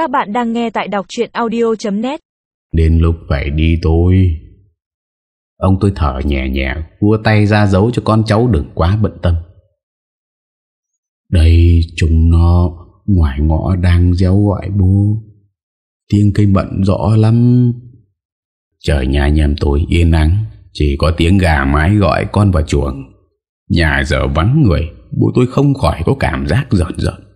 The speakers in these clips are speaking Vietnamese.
Các bạn đang nghe tại đọc chuyện audio.net Đến lúc phải đi tôi Ông tôi thở nhẹ nhẹ, Vua tay ra dấu cho con cháu đừng quá bận tâm. Đây, chúng nó, Ngoài ngõ đang gieo gọi bố. Tiếng cây bận rõ lắm. Trời nhà nhầm tôi yên ắng Chỉ có tiếng gà mái gọi con vào chuồng. Nhà giờ vắng người, Bố tôi không khỏi có cảm giác giận giận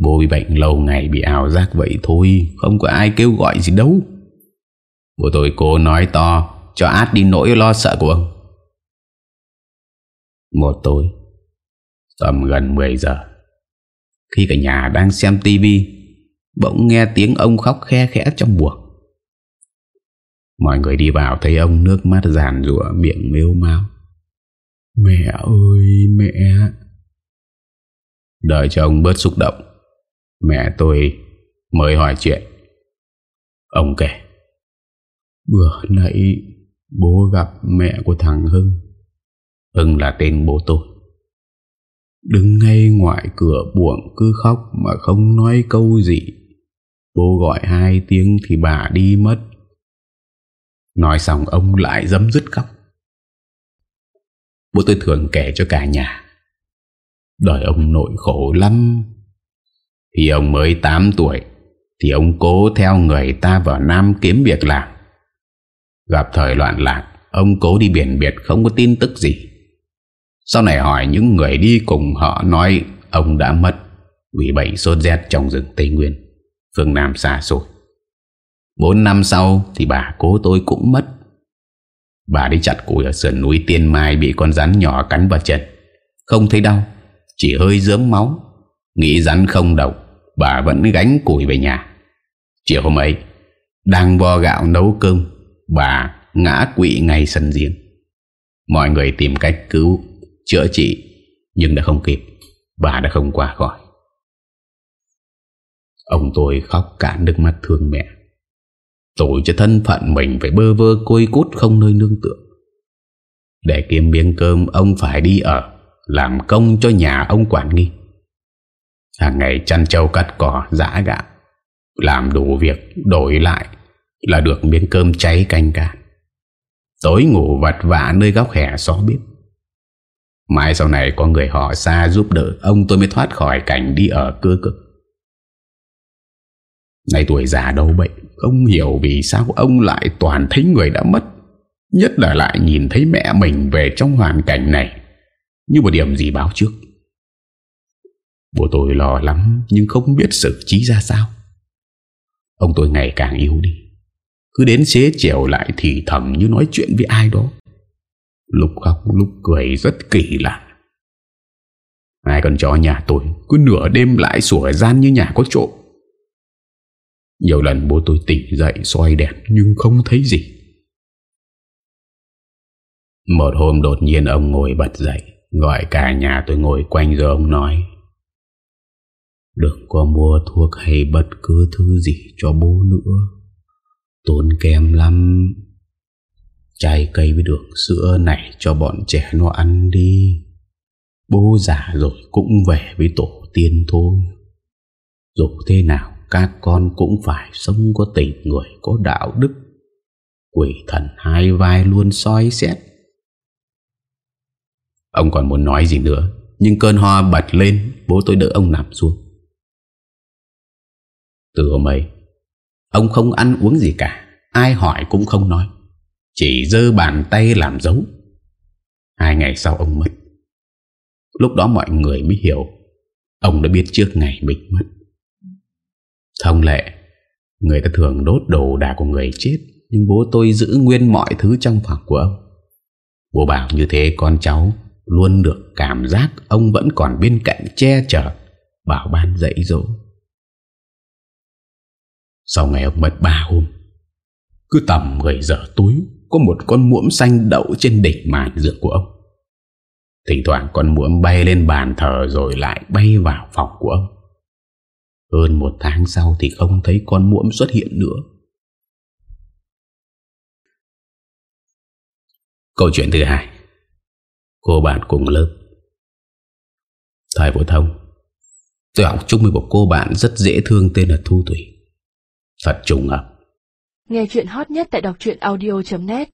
Bố bị bệnh lâu ngày bị ảo giác vậy thôi, Không có ai kêu gọi gì đâu. Bố tôi cố nói to, Cho át đi nỗi lo sợ của ông. Một tối, Tầm gần 10 giờ, Khi cả nhà đang xem tivi Bỗng nghe tiếng ông khóc khe khẽ trong buồng. Mọi người đi vào thấy ông nước mắt giàn rủa miệng mếu mau Mẹ ơi, mẹ. Đợi cho ông bớt xúc động Mẹ tôi mới hỏi chuyện. Ông kể. Vừa nãy bố gặp mẹ của thằng Hưng. Hưng là tên bố tôi. Đứng ngay ngoài cửa buồng cứ khóc mà không nói câu gì. Bố gọi hai tiếng thì bà đi mất. Nói xong ông lại dấm dứt khóc. Bố tôi thường kể cho cả nhà. Đời ông nội khổ lắm khi ông mới 8 tuổi, Thì ông cố theo người ta vào Nam kiếm việc làm. Gặp thời loạn lạc, Ông cố đi biển biệt không có tin tức gì. Sau này hỏi những người đi cùng họ nói Ông đã mất Vì bệnh sốt rét trong rừng Tây Nguyên, Phương Nam xa xôi. Bốn năm sau thì bà cố tôi cũng mất. Bà đi chặt củi ở sườn núi Tiên Mai Bị con rắn nhỏ cắn vào chân. Không thấy đau, Chỉ hơi dớm máu. Nghĩ rắn không độc, Bà vẫn gánh củi về nhà. Chiều hôm ấy, Đang vo gạo nấu cơm, Bà ngã quỵ ngay sân riêng Mọi người tìm cách cứu, Chữa trị, Nhưng đã không kịp, Bà đã không qua khỏi. Ông tôi khóc cạn nước mắt thương mẹ. Tội cho thân phận mình Phải bơ vơ côi cút không nơi nương tựa. Để kiếm miếng cơm, Ông phải đi ở, Làm công cho nhà ông quản nghi. Hàng ngày chăn trâu cắt cỏ, Giã gạo Làm đủ việc, đổi lại Là được miếng cơm cháy canh cả Tối ngủ vặt vả nơi góc hẻ xó bếp. Mãi sau này có người họ xa giúp đỡ, Ông tôi mới thoát khỏi cảnh đi ở cơ cực. Nay tuổi già đâu bệnh Không hiểu vì sao ông lại toàn thấy người đã mất, Nhất là lại nhìn thấy mẹ mình về trong hoàn cảnh này. Như một điểm gì báo trước. Bố tôi lo lắm Nhưng không biết xử trí ra sao Ông tôi ngày càng yếu đi Cứ đến xế chiều lại thì thầm như nói chuyện với ai đó Lúc khóc lúc cười rất kỳ lạ Hai con chó nhà tôi Cứ nửa đêm lại sủa gian như nhà có trộm nhiều lần bố tôi tỉnh dậy soi đèn nhưng không thấy gì. Một hôm đột nhiên ông ngồi bật dậy, gọi cả nhà tôi ngồi quanh rồi ông nói. Đừng có mua thuốc hay bất cứ thứ gì cho bố nữa. Tốn kém lắm. Trái cây với đường sữa này cho bọn trẻ nó ăn đi. Bố già rồi cũng về với tổ tiên thôi. Dù thế nào, các con cũng phải sống có tình người, Có đạo đức Quỷ thần hai vai luôn soi xét Ông còn muốn nói gì nữa Nhưng cơn ho bật lên, Bố tôi đỡ ông nằm xuống từ hôm ấy. Ông không ăn uống gì cả, Ai hỏi cũng không nói. Chỉ dơ bàn tay làm dấu. Hai ngày sau ông mất. Lúc đó mọi người mới hiểu, Ông đã biết trước ngày mình mất. Thông lệ, Người ta thường đốt đồ đạc của người chết, Nhưng bố tôi giữ nguyên mọi thứ trong phòng của ông. Bố bảo như thế con cháu Luôn được cảm giác Ông vẫn còn bên cạnh che chở, Bảo ban dạy dỗ. Sau ngày ông mất ba hôm, Cứ tầm 10 giờ tối Có một con muỗng xanh đậu trên đỉnh màn giường của ông. Thỉnh thoảng con muỗng bay lên bàn thờ Rồi lại bay vào phòng của ông. Hơn một tháng sau thì không thấy con muỗng xuất hiện nữa. Câu chuyện thứ hai. Cô bạn cùng lớp. Thời phổ thông, Tôi học chung với một cô bạn rất dễ thương tên là Thu Thủy. Thật trùng hợp Nghe chuyện hot nhất tại đọc truyện audio.net